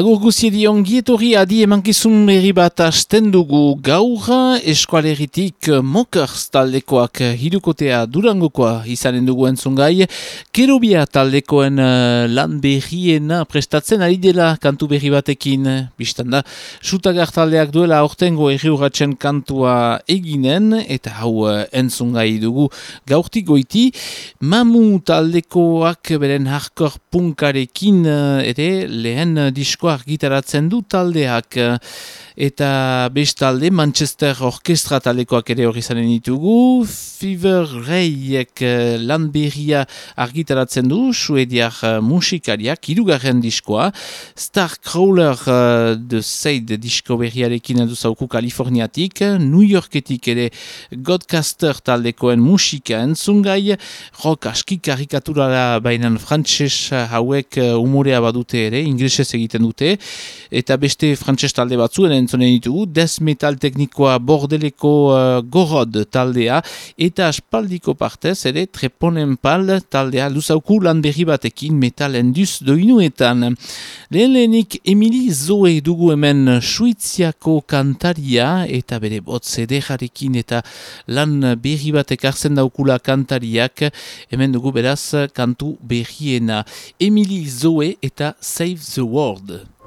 Agur guziedi ongietori adi emankizun berri bat asten dugu gaur eskualeritik mokers taldekoak hirukotea durangokoa izanen dugu entzun gai. Kerubia taldekoen uh, lan berriena prestatzen ari dela kantu berri batekin. Bistanda, sutagar taldeak duela aurtengo erri kantua eginen eta hau uh, entzun gai dugu gaurtik goiti. Mamu taldekoak beren hardcore punkarekin uh, ere lehen disko diskoa argitaratzen du taldeak eta bestalde Manchester Orkestra talekoak ere hori zanen ditugu. Fever Rayek uh, lan berria argitaratzen du suediak uh, musikariak irugarren diskoa. Starcrawler uh, de Seid disko berriarekin duzauku Kaliforniatik. New Yorketik ere Godcaster taldekoen musika entzungai rock aski karikaturara bainan frantses hauek umorea badute ere inglesez egiten dute. Eta beste frantses talde batzuen entzonen ditugu, des metal teknikoa bordeleko uh, gorod taldea, eta aspaldiko partez, ere treponen pal taldea, luzauku lan berri batekin metal enduz doinuetan. Lehen lehenik Emili Zoe dugu hemen suiziako kantaria, eta bere botze dejarekin eta lan berri batek arzen daukula kantariak, hemen dugu beraz kantu berriena. Emili Zoe eta Save the World.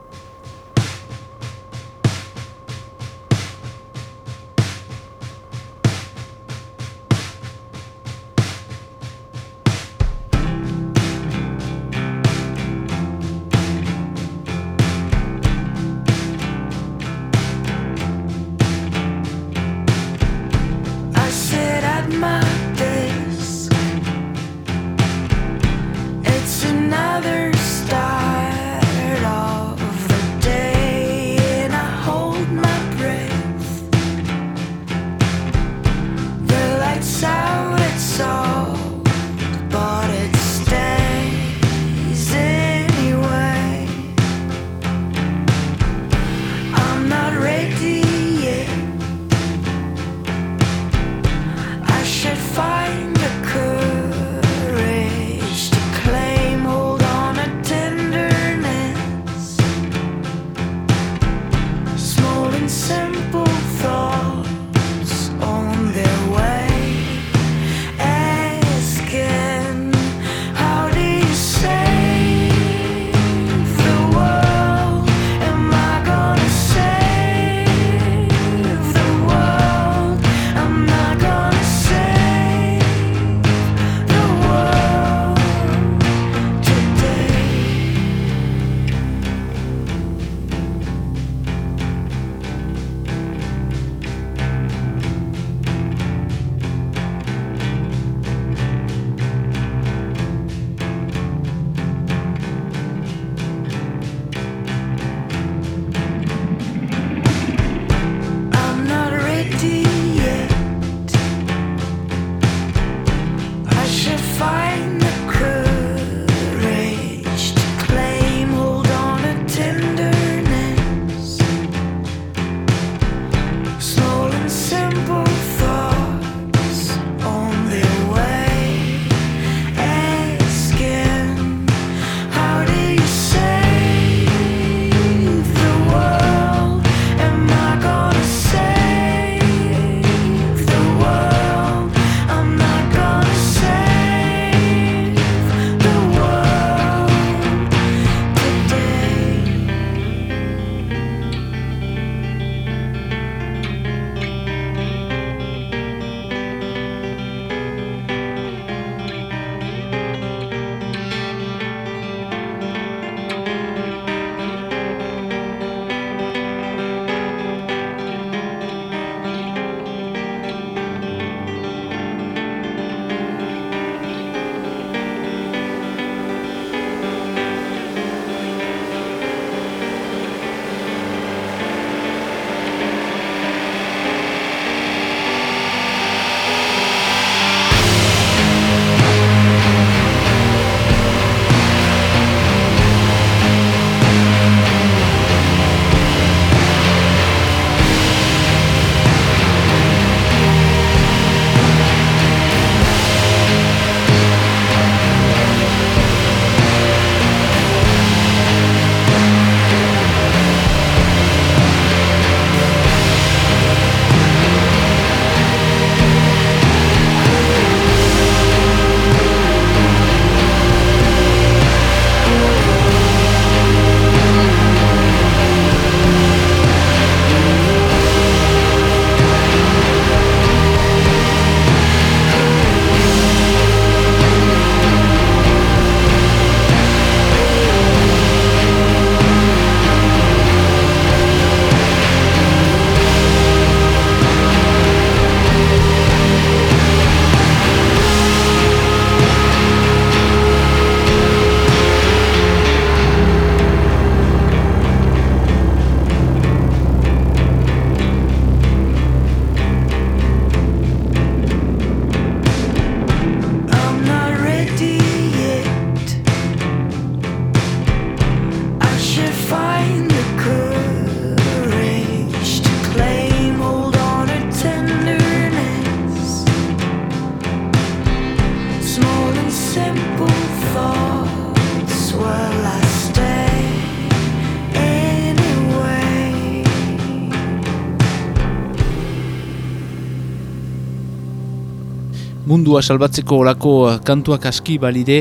Mundua salbatzeko olako kantuak aski balide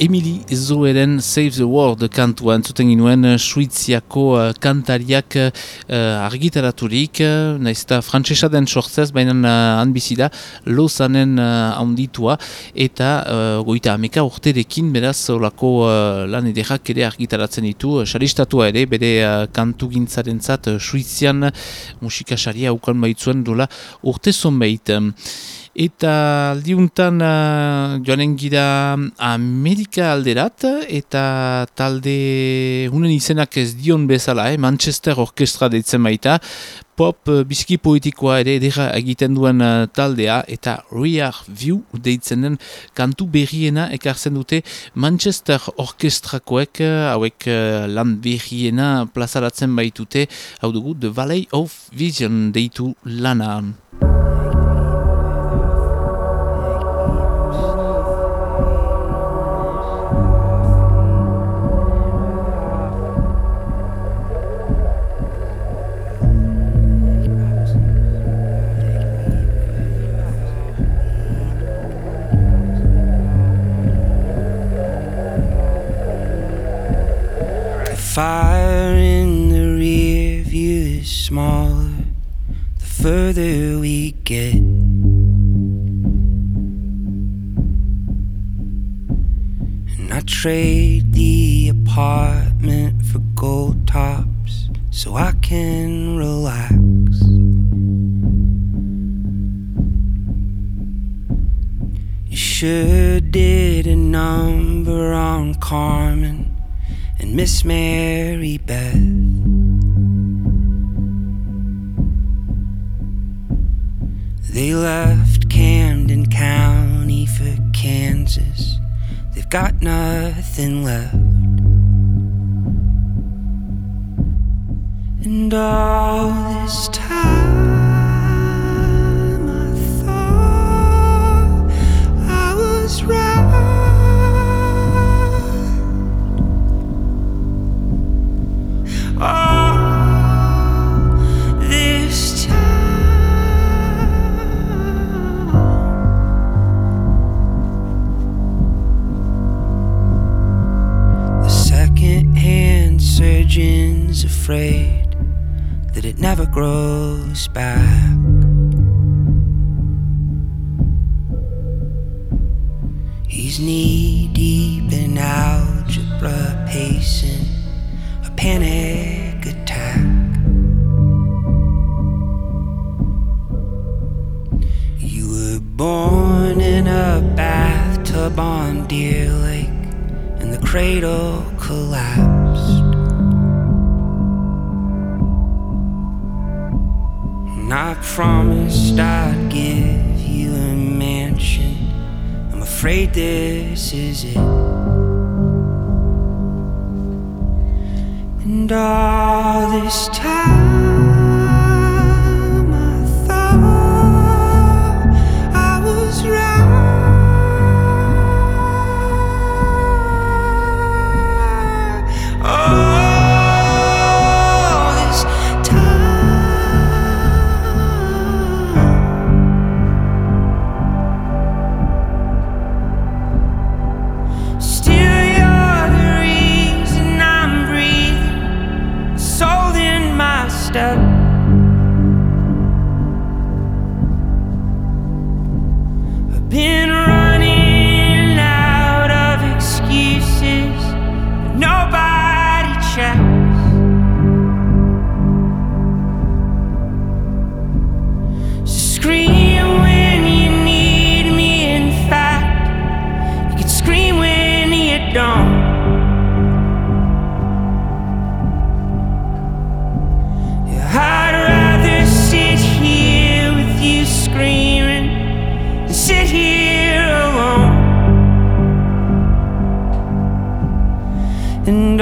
Emily Zoeren Save the World kantua entzuten ginuen uh, Suiziako uh, kantariak uh, argitaraturik, uh, nahiz eta frantzesa den sortzez, baina uh, anbizida, lozanen handitua, eta uh, goita ameka urterekin beraz olako uh, lan ederrak ere argitaratzen ditu, uh, ere, bere uh, kantu gintzaren zat, Suizian musikasaria ukan baitzuen dola urte zonbait. Eta aldiuntan uh, joanen gira Amerika alderat eta talde hunen izenak ez dion bezala, eh? Manchester Orkestra deitzen baita, pop uh, biziki poetikoa ere edera egiten duen uh, taldea eta Rear View deitzen den kantu berriena ekartzen dute Manchester Orkestrakoek hauek uh, lan berriena plazaratzen baitute, hau dugu The Valley of Vision deitu lana. Fire in the rear view is smaller the further we get. And I trade the apartment for gold tops so I can relax. You sure did a number on Carmen and Miss Mary Beth. They left Camden County for Kansas. They've got nothing left. And all this time surgeon's afraid that it never grows back. He's knee deep in algebra, pacing a panic attack. You were born in a bathtub on Deer Lake, and the cradle collapsed. And I promised I'd give you a mansion. I'm afraid this is it. And all this time.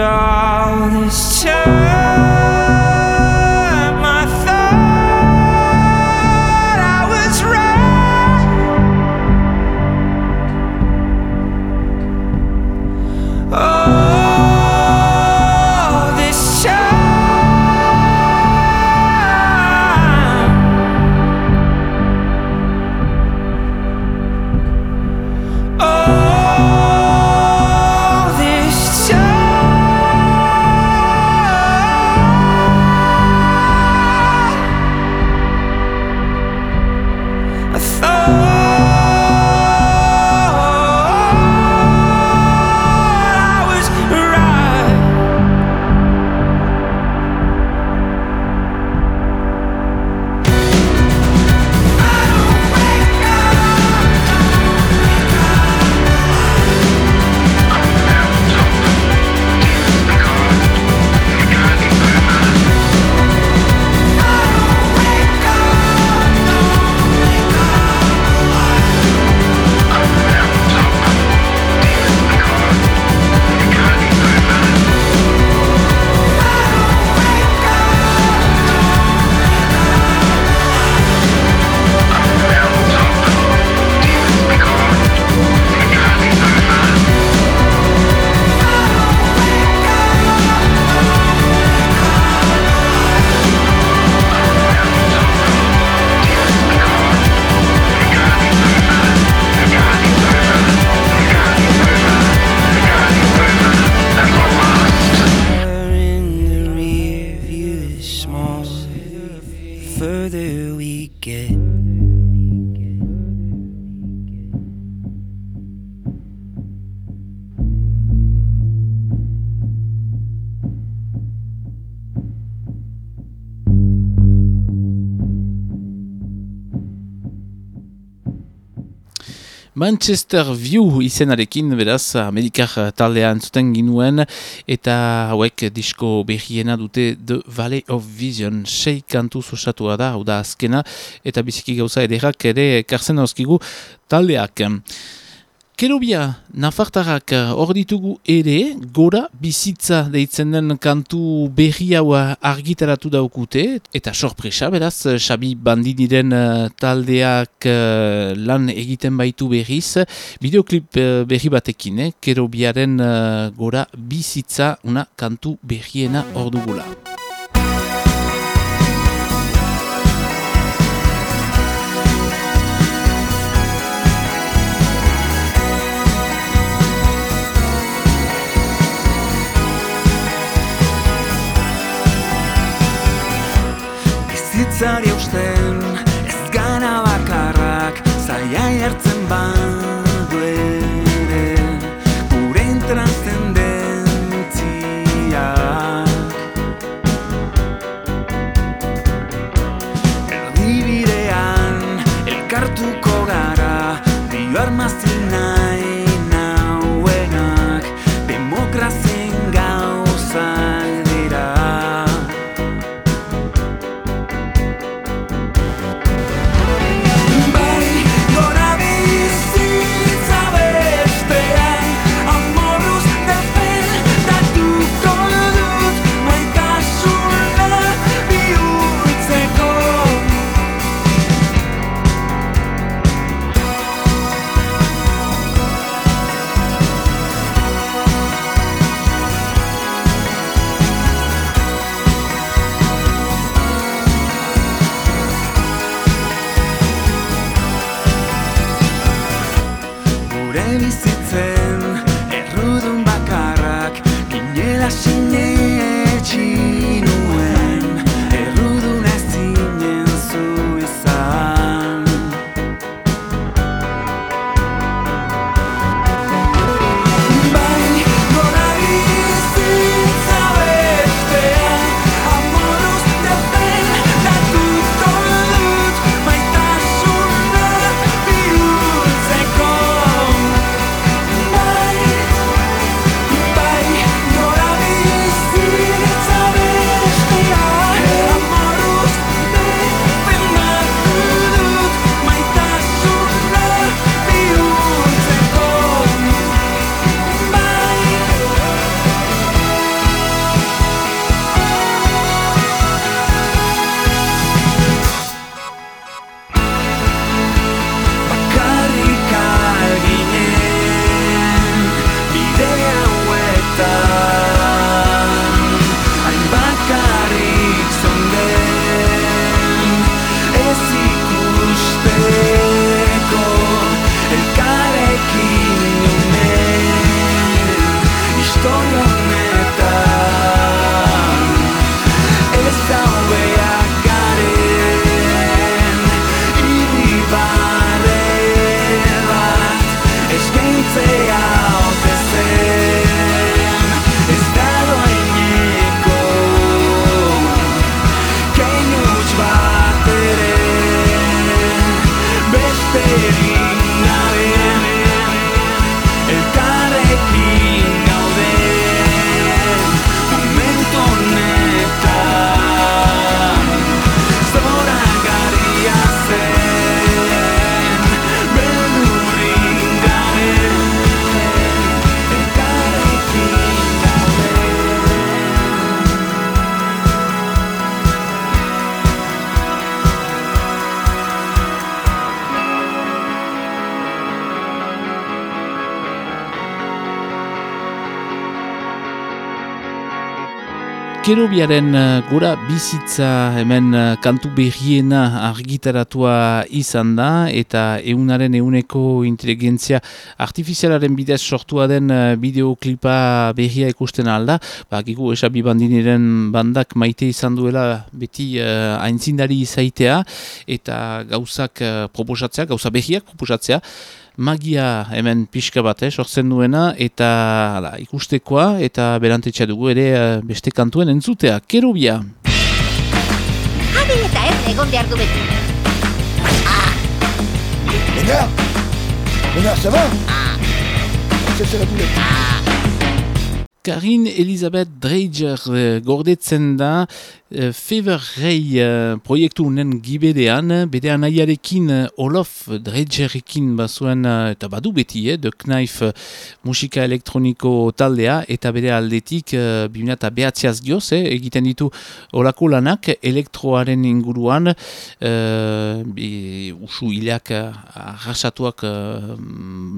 all this time. Manchester View izenarekin, beraz, Amerikar taldean zuten ginuen, eta hauek disko behiena dute The Valley of Vision, sei kantu zosatua da, hau da azkena, eta biziki gauza ederrak ere karzen hauskigu taldeak. Kerubia, Nafartarrak eh, hor ditugu ere, gora bizitza deitzen den kantu berri hau argitaratu daukute, eta sorpresa, beraz, Xabi Bandiniren eh, taldeak eh, lan egiten baitu berriz, videoklip berri batekin, eh? Kerubiaren gora bizitza, una kantu berriena hor dugula. Bizitzari usten ez gana bakarrak zaia hartzen badu Kerubiaren uh, gura bizitza hemen uh, kantu berriena argitaratua izan da eta eunaren euneko inteligentzia artifizialaren bidez sortua den uh, bideoklipa berria ikusten alda. Ba, gigu esabi bandiniren bandak maite izan duela beti uh, aintzindari izaitea eta gauzak uh, proposatzea, gauza berriak proposatzea magia hemen pixka bat, eh, sortzen duena, eta ala, ikustekoa, eta berantetxa dugu ere eh, beste kantuen entzutea. Kerubia! Hadi eta ez egon behar du beti. Venga! Mais là, ça va c'est la boulette. Karin Elisabeth Dreiger uh, gordetzen da uh, Fever Ray uh, proiektu unen gibedean, bere anaiarekin uh, Olof Dreigerekin bazuen uh, eta badu beti, eh, de Knife uh, musika elektroniko taldea eta bere aldetik uh, bimena eta behatziaz gioz, eh, egiten ditu olako lanak elektroaren inguruan uh, usu hileak arrasatuak uh,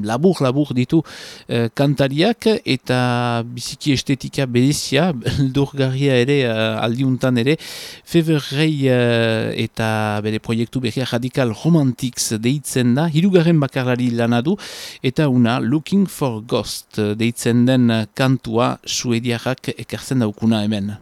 labur-labur ditu uh, kantariak eta bizik biziki estetika berezia, beldurgarria ere uh, aldiuntan ere, Feverrei uh, eta bere proiektu berria Radical Romantics deitzen da, hirugarren bakarlari lanadu, eta una Looking for Ghost deitzen den kantua suediarrak ekartzen daukuna hemen.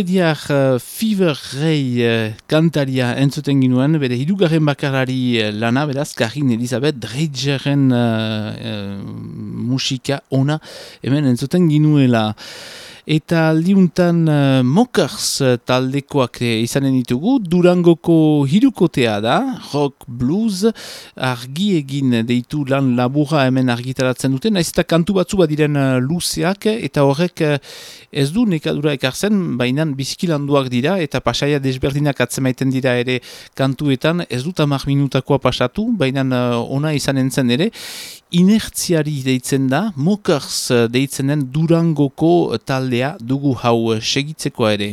Suediak uh, Fever Ray uh, kantaria entzuten ginuen, bere hidugarren bakarari uh, lana, beraz, Karin Elizabeth Dreigeren uh, uh, musika ona hemen entzuten ginuela. Eta liuntan uh, Mokars taldekoak izanen ditugu, Durangoko hirukotea da, rock blues, argi egin deitu lan labura hemen argitaratzen duten, naiz eta kantu batzu badiren uh, luzeak, eta horrek uh, ez du nekadura ekartzen, baina bizkilanduak dira, eta pasaia desberdinak atzemaiten dira ere kantuetan, ez dut amak minutakoa pasatu, baina uh, ona izan entzen ere, inertziari deitzen da, Mokars deitzen den Durangoko taldea dugu hau segitzekoa ere.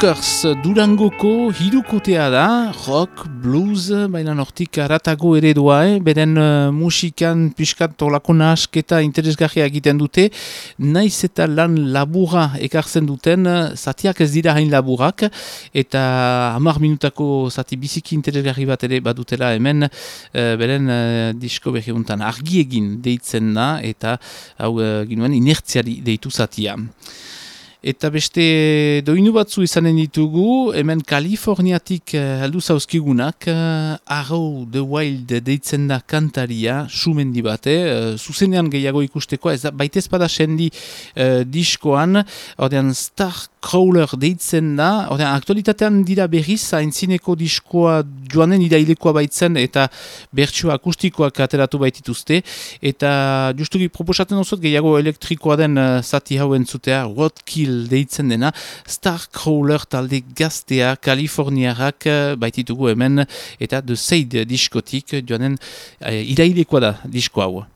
Smokers Durangoko hirukotea da, rock, blues, baina nortik aratago eredua, eh? beren uh, musikan piskat tolako nahasketa interesgarria egiten dute, naiz eta lan labura ekartzen duten, zatiak ez dira hain laburak, eta hamar minutako zati biziki interesgarri bat ere badutela hemen, uh, beren uh, disko berriuntan argi egin deitzen da, eta hau uh, ginuen inertziari deitu zatia. Eta beste doinu batzu izanen ditugu, hemen Kaliforniatik aldu zauzkigunak, uh, Arrow the Wild deitzen da kantaria, sumendi bate, uh, zuzenean gehiago ikusteko, ez da, baitez bada sendi uh, diskoan, ordean Stark Crawler deitzen da, Oda, aktualitatean dira berriz, haintzineko diskoa joanen irailekoa baitzen eta bertsua akustikoak ateratu baitituzte, eta justuki proposatzen osot gehiago elektrikoa den uh, zati hau entzutea, Roadkill deitzen dena, Starcrawler talde gaztea, Kaliforniarak uh, baititugu hemen, eta The Seid diskotik joanen uh, irailekoa da disko hau.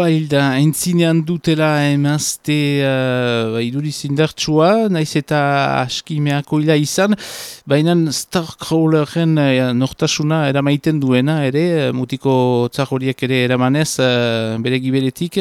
Wild aintzinean dutela emazte uh, iduriz indartsua, naiz eta askimeako hila izan, baina Starcrawleren uh, nortasuna eramaiten duena ere, eh, mutiko txarroriek ere eramanez uh, bere giberetik,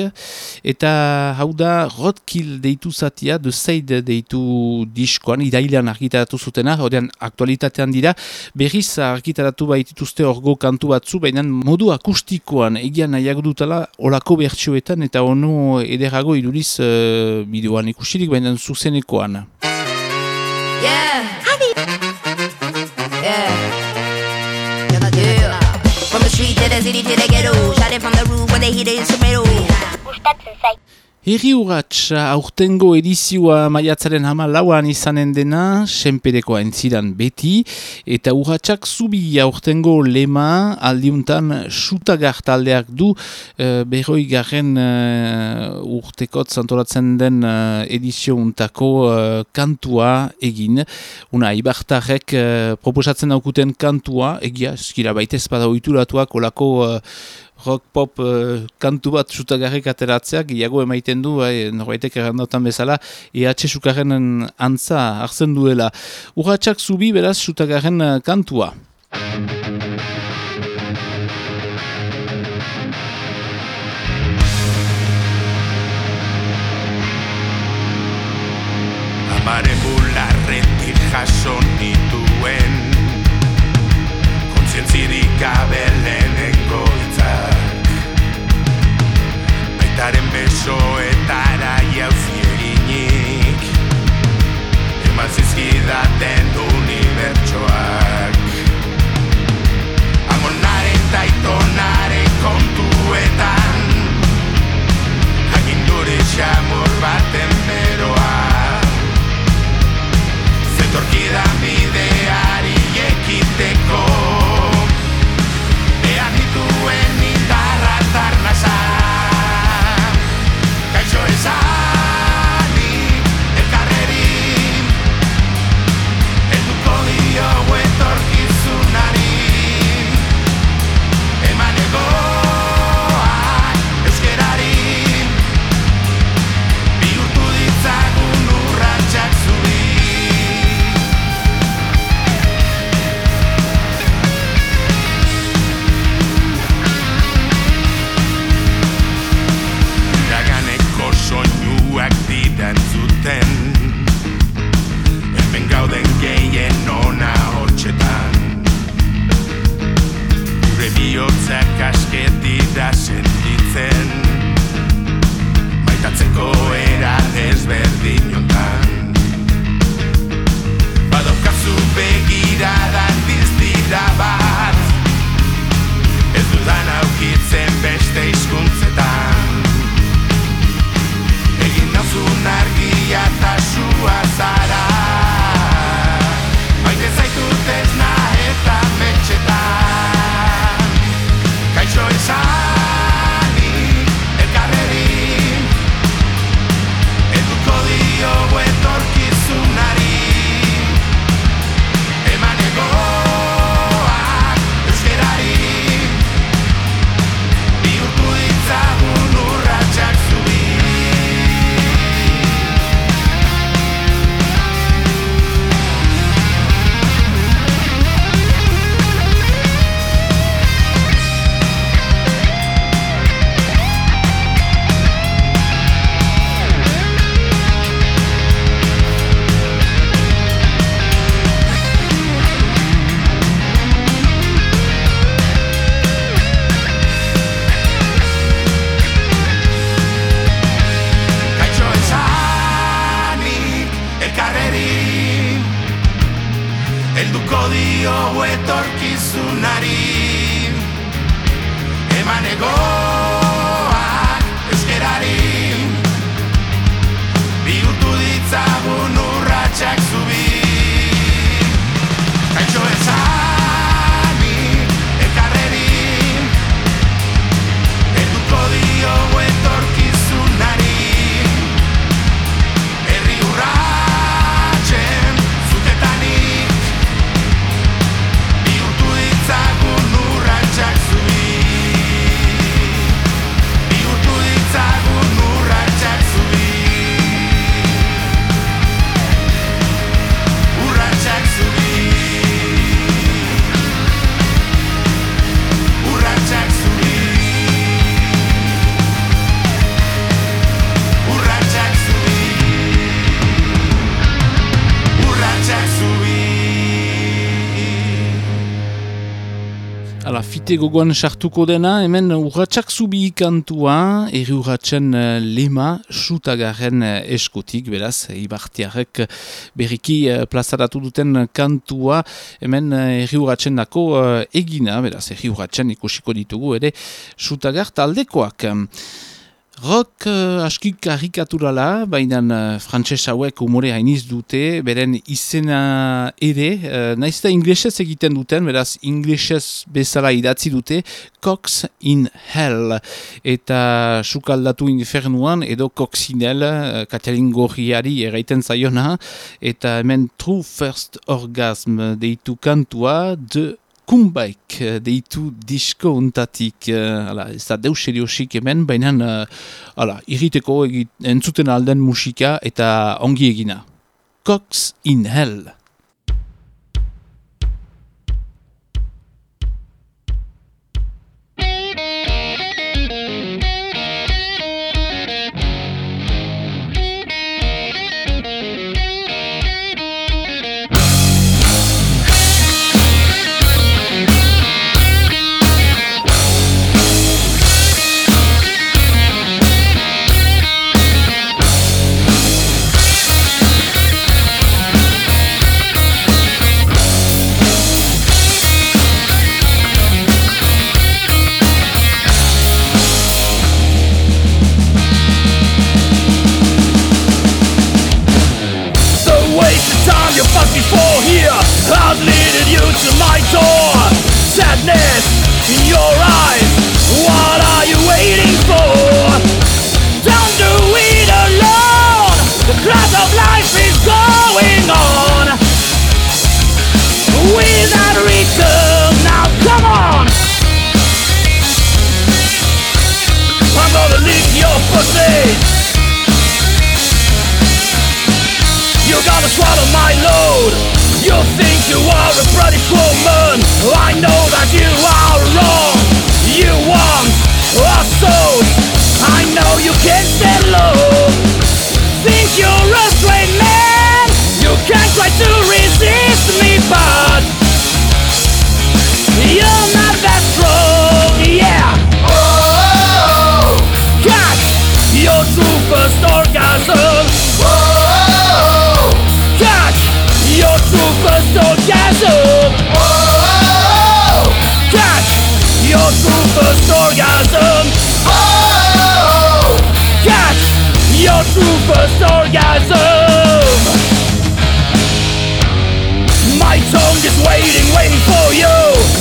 eta hau da Roadkill deitu zatia, The Seid deitu diskoan, irailean argitaratu zutena, horrean aktualitatean dira, berriz argitaratu baitituzte orgo kantu batzu, baina modu akustikoan egian nahiak dutela olako bertsioetan eta ono ederago iduriz uh, bideoan ikusirik, baina zuzenekoan. Yeah. Yeah. Yeah. From the street to the city to the ghetto. Shot it from the roof when they hit the instrumental. Gustatzen zait. Herri urratx aurtengo edizioa maiatzaren hama lauan izanen dena, senperekoa entzidan beti, eta urratxak zubi aurtengo lema aldiuntan sutagar taldeak du uh, berroi garen uh, urtekot zantolatzen den uh, edizio untako eh, kantua egin. Una, ibartarrek uh, proposatzen daukuten kantua, egia, eskira baitez bada oituratuak olako uh, rock pop uh, kantu bat sutagarrek ateratzeak, gehiago emaiten du, bai, norbaitek errandotan bezala, EH sukarren antza hartzen duela. Urratxak zubi beraz sutagarren uh, kantua. Amaren bularretik jaso nituen Kontzientzirik gabe Baitaren besoetara jauzi eginik Eman zizkidaten unibertsoak. Amonaren eta itonaren kontuetan. Agindure xamur baten Hala, fite gogoan sartuko dena, hemen urratxak zubi kantua, erri urratxen eh, lema, sutagarren eh, eskutik, beraz, ibartiarek berriki eh, plazaratu duten kantua, hemen erri urratxen dako egina, beraz, erri urratxen ikusiko ditugu, ere, sutagar taldekoak. Rock uh, aski karikaturala, baina uh, frantses hauek umore hainiz dute, beren izena ere, uh, naiz da inglesez egiten duten, beraz inglesez bezala idatzi dute, Cox in Hell, eta sukaldatu infernuan, edo Coxinel, uh, Katalin gorriari eraiten zaiona, eta hemen True First Orgasm deitu kantua, de Kumbaik eh, deitu disko untatik, uh, ala, ez da deus seriosik hemen, baina uh, ala, irriteko egit, entzuten alden musika eta ongi egina. Cox in Hell. Has leaded you to my door. Sadness in your eyes, what are you waiting for? Don't do it alone. The class of life is going on without return. Now come on. I'm gonna lick your pussy. You gotta swallow my load. You think you are a British woman. I know that you are wrong. You want a soul. First orgasm. My tongue is waiting, waiting for you.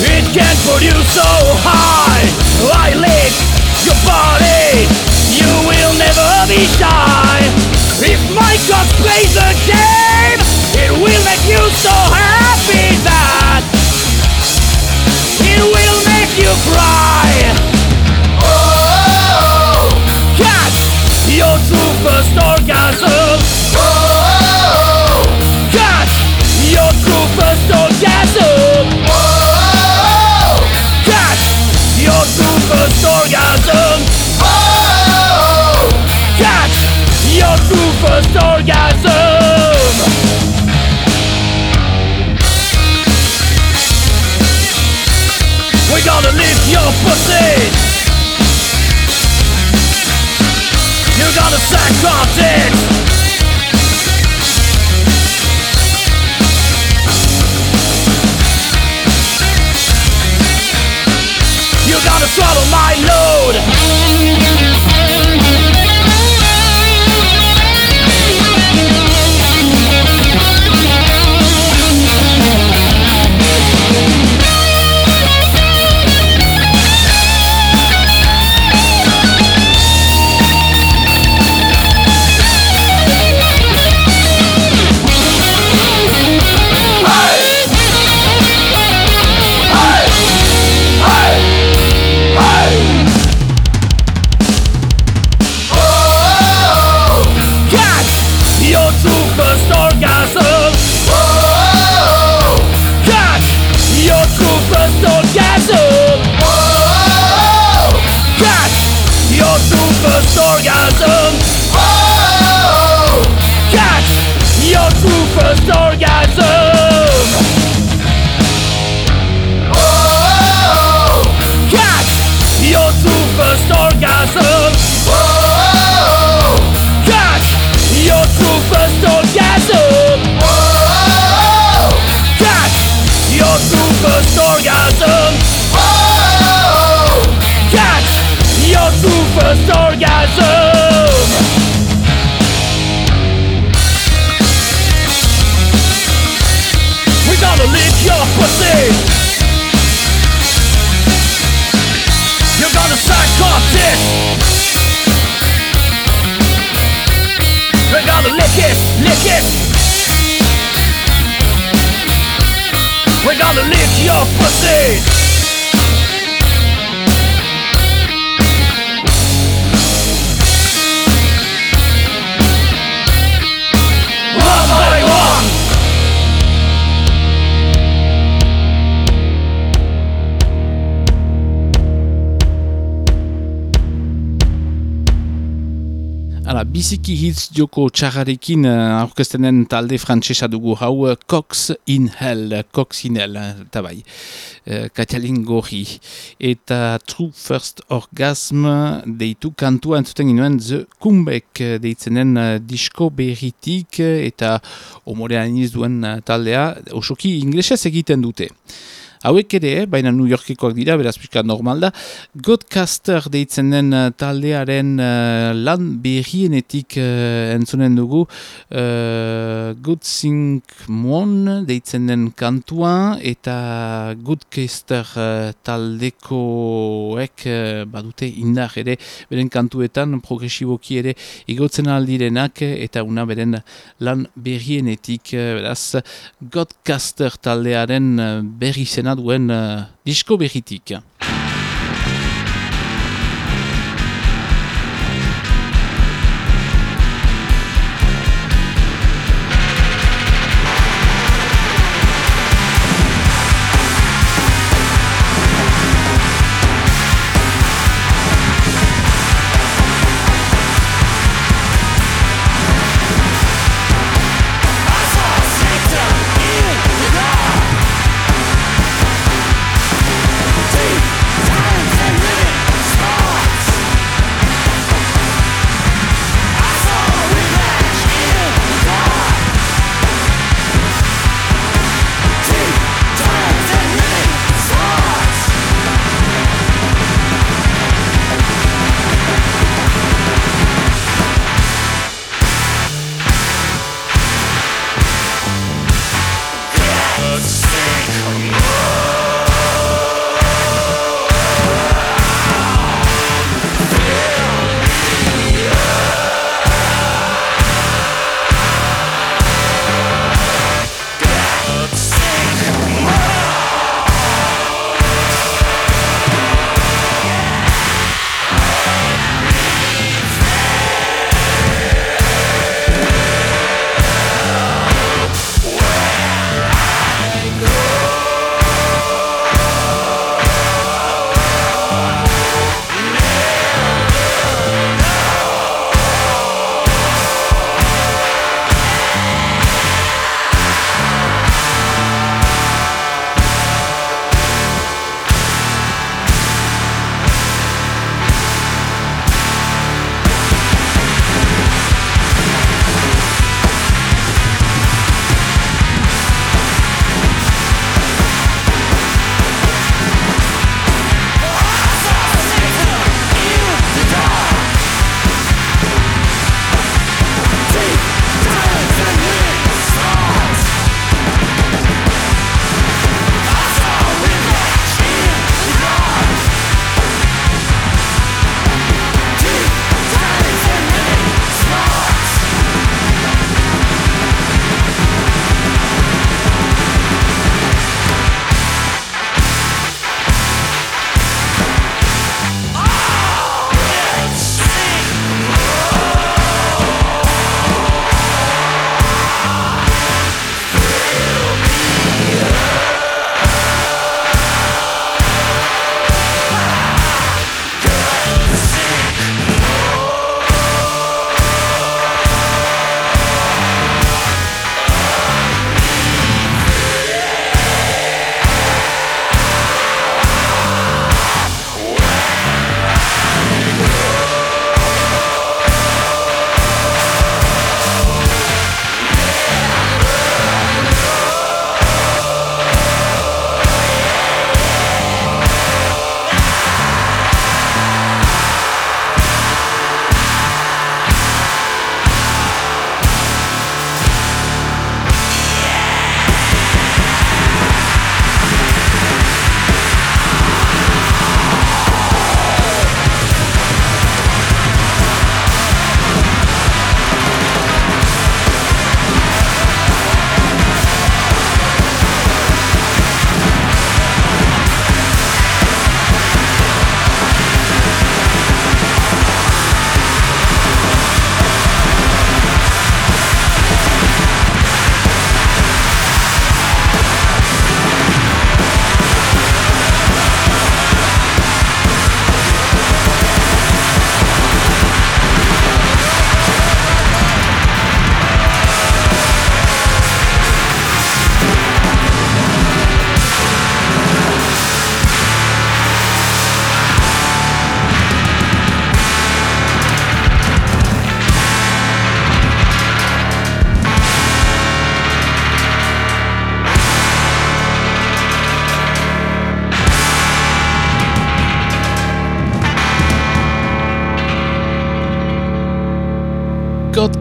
It can't put you so high. I lick your body. You will never be shy. If my cock plays a game, it will make you so happy that it will make you cry. Biziki hitz joko txarrarekin uh, aurkezten den talde frantsesa dugu hau uh, Cox in Hell, Cox in Hell, eta bai, Katalin Gorri. Eta True First Orgasm deitu kantua entzuten ginoen The Comeback deitzen den uh, disko berritik eta omorean iniz duen taldea osoki inglesez egiten dute. Hauek ere, baina New Yorkikoak dira, beraz pixka normal da. Godcaster deitzen den uh, taldearen uh, lan berrienetik uh, entzunen dugu. Uh, Good Thing Mon deitzen den kantua eta Goodcaster uh, taldekoek uh, badute indar ere beren kantuetan progresiboki ere igotzen aldirenak eta una beren lan berrienetik beraz Godcaster taldearen berri zena duen uh, disko berritik.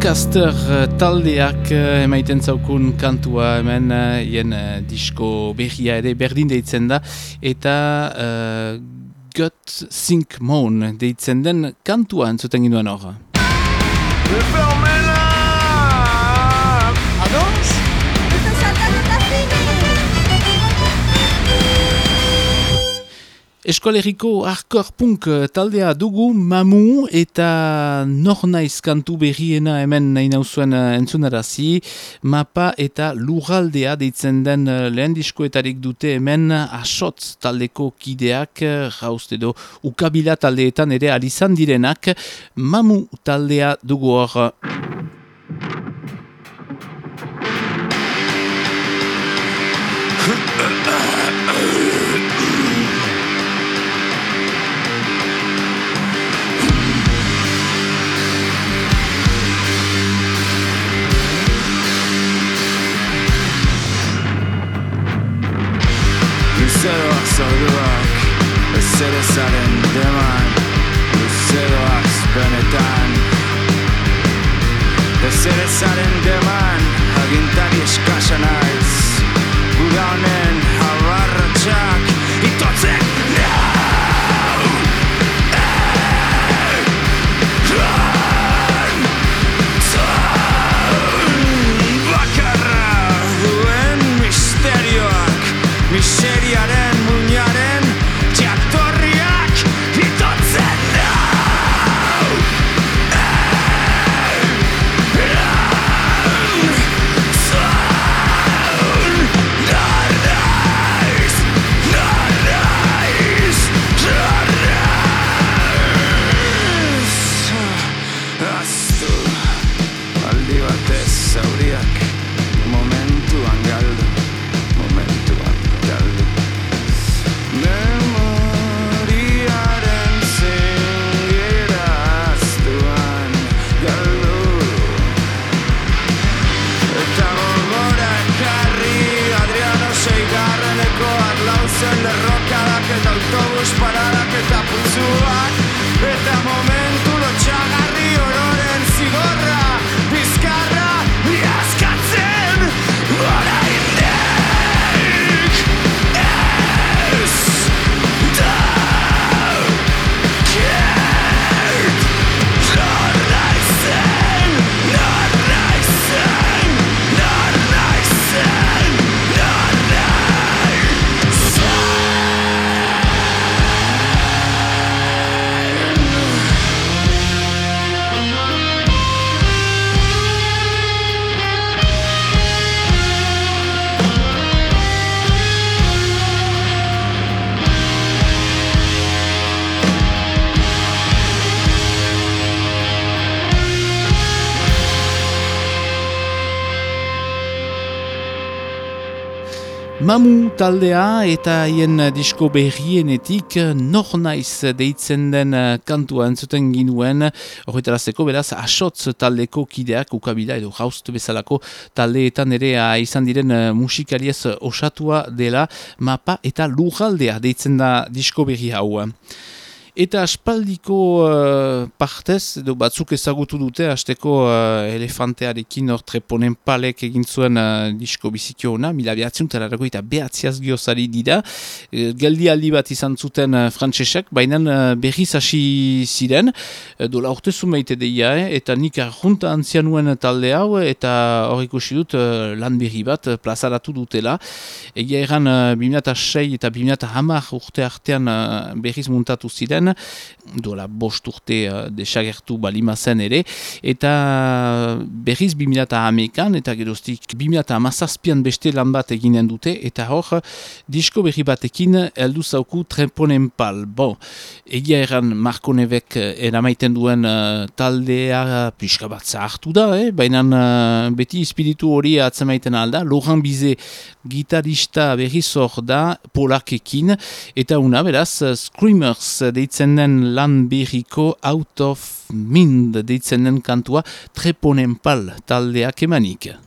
Godcaster eh, taldeak eh, emaiten zaukun kantua hemen eh, hien disko berria ere berdin deitzen da eta uh, God Think Moon deitzen den kantua entzuten ginoen hor. Eskolegiko hardcore punk eh, taldea dugu mamu eta nor naiz kantu berriena hemen nahi nauzuen uh, entzunarazi mapa eta lurraldea deitzen den uh, lehen diskoetarik dute hemen asotz taldeko kideak jauzte edo ukabila taldeetan ere alizan direnak mamu taldea dugu hor. Luzeroak zorduak Ezerezaren deman Luzeroak benetan Ezerezaren deman Agintari eskasa Mamu taldea eta haien disko berrienetik nor naiz deitzen den kantua entzuten ginuen horretarazteko beraz asotz taldeko kideak ukabila edo jaust bezalako taldeetan ere ah, izan diren eh, musikariez osatua dela mapa eta lujaldea deitzen da disko berri hau. Eta aspaldiko uh, partez, edo batzuk ezagutu dute, hasteko uh, elefantearekin hor treponen palek egin zuen uh, disko bizikio ona, mila behatziun talarako eta behatziaz giozari dira. Uh, geldi aldi bat izan zuten uh, frantsesek, baina uh, berriz hasi ziren, uh, dola urte zumeite deia, eh, eta nik arjunta antzianuen talde hau, eta hor ikusi dut uh, lan berri bat plazaratu dutela. Egia eran uh, 2006 eta 2010 urte artean uh, berriz muntatu ziren, duela bost urte uh, desagertu balima zen ere, eta berriz 2008an, eta geroztik 2008an beste lan bat eginen dute, eta hor, disko berri batekin heldu zauku treponen pal. Bon, egia eran Marko Nebek eh, eramaiten duen uh, taldea pixka bat zahartu da, eh? baina uh, beti espiritu hori atzemaiten alda, Laurent Bize gitarista berriz hor da, polakekin, eta una beraz, Screamers deitzen den lan berriko Out of Mind deitzen den kantua treponen pal taldeak emanik.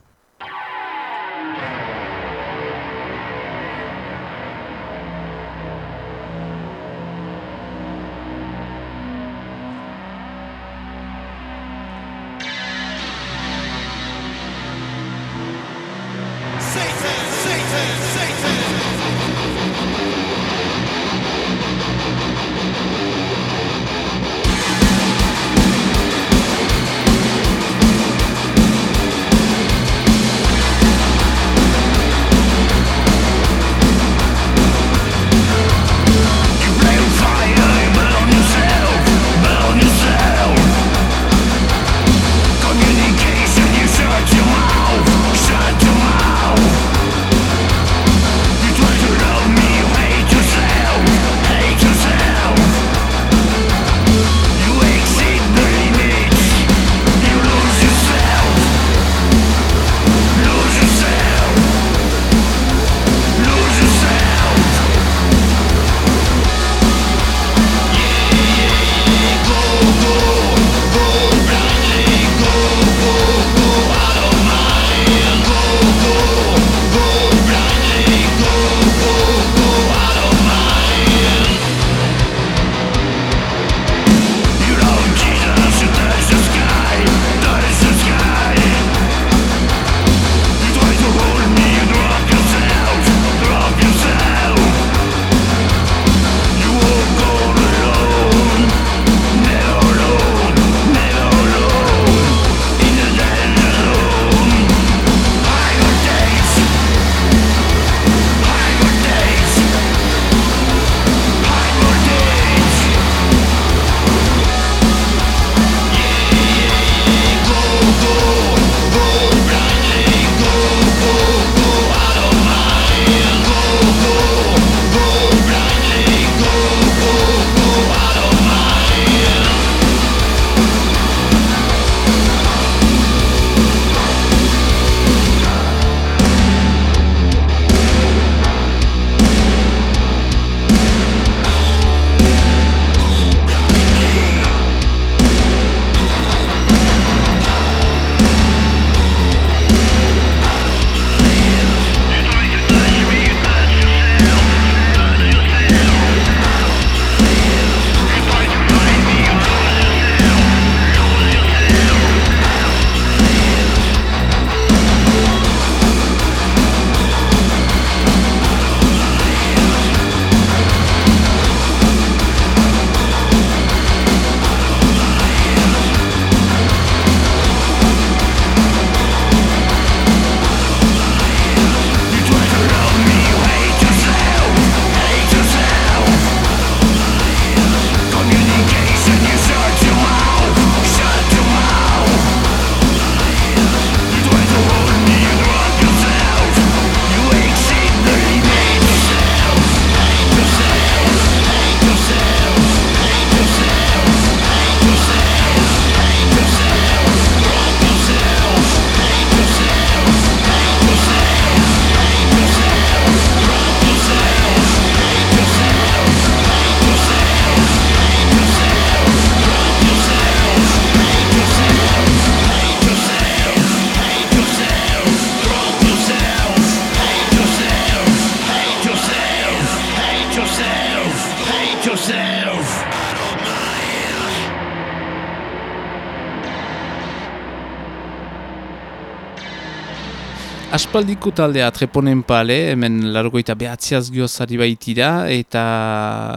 Aspaldiko taldea treponen pale, hemen largoita behatziaz giozari baitira, eta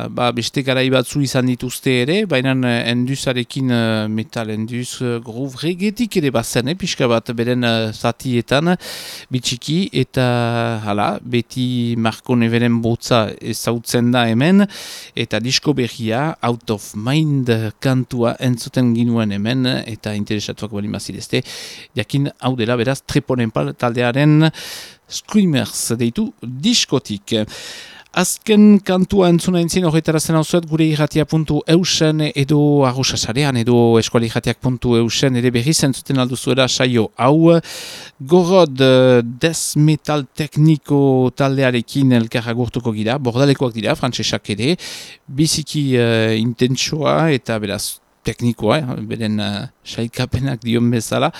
ba, beste garai batzu izan dituzte ere, baina eh, enduzarekin eh, metal enduz eh, groove regetik ere bazen, eh, pixka bat beren zatietan, bitxiki, eta hala, beti Marko Neveren botza ezautzen da hemen, eta disko berria, Out of Mind kantua entzuten ginuen hemen, eta interesatuak bali mazidezte, jakin hau dela beraz treponen pal taldearen Screamers deitu diskotik. Azken kantua entzuna entzien horretara zen hau zuet gure irratia puntu eusen edo arruxasarean edo eskuali irratiak puntu eusen ere berriz entzuten alduzuera saio hau. Gorod eh, death metal tekniko taldearekin elkarra gurtuko gira, bordalekoak dira, frantsesak ere, biziki uh, intentsua eta beraz teknikoa, eh, beren uh, saikapenak dion bezala,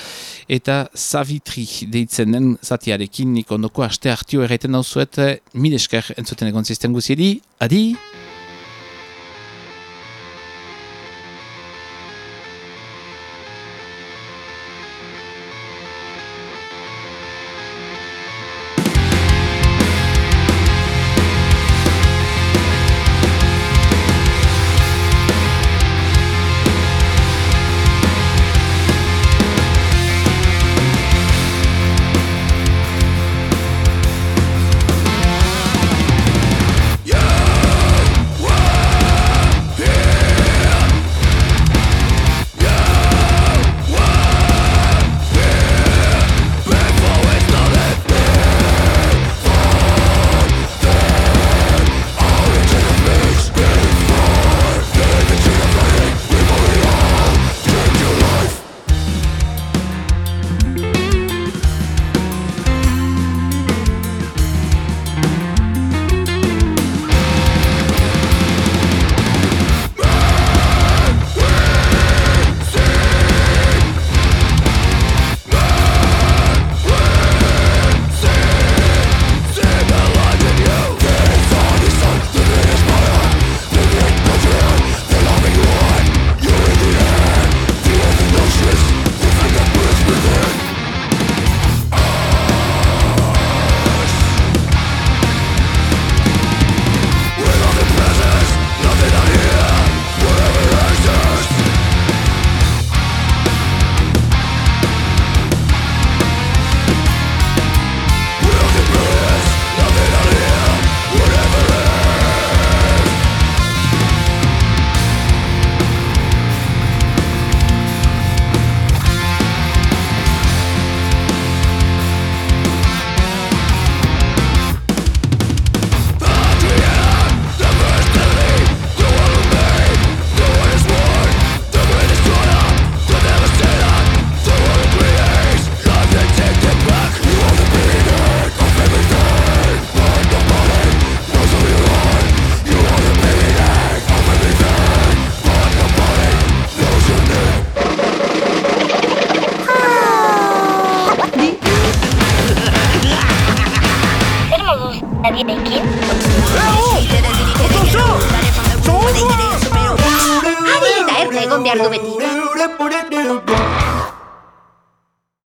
eta Savitri deitzen den zatiarekin nik ondoko aste hartio erraiten dauzuet, uh, mil esker entzuten egon zisten guziedi, adi!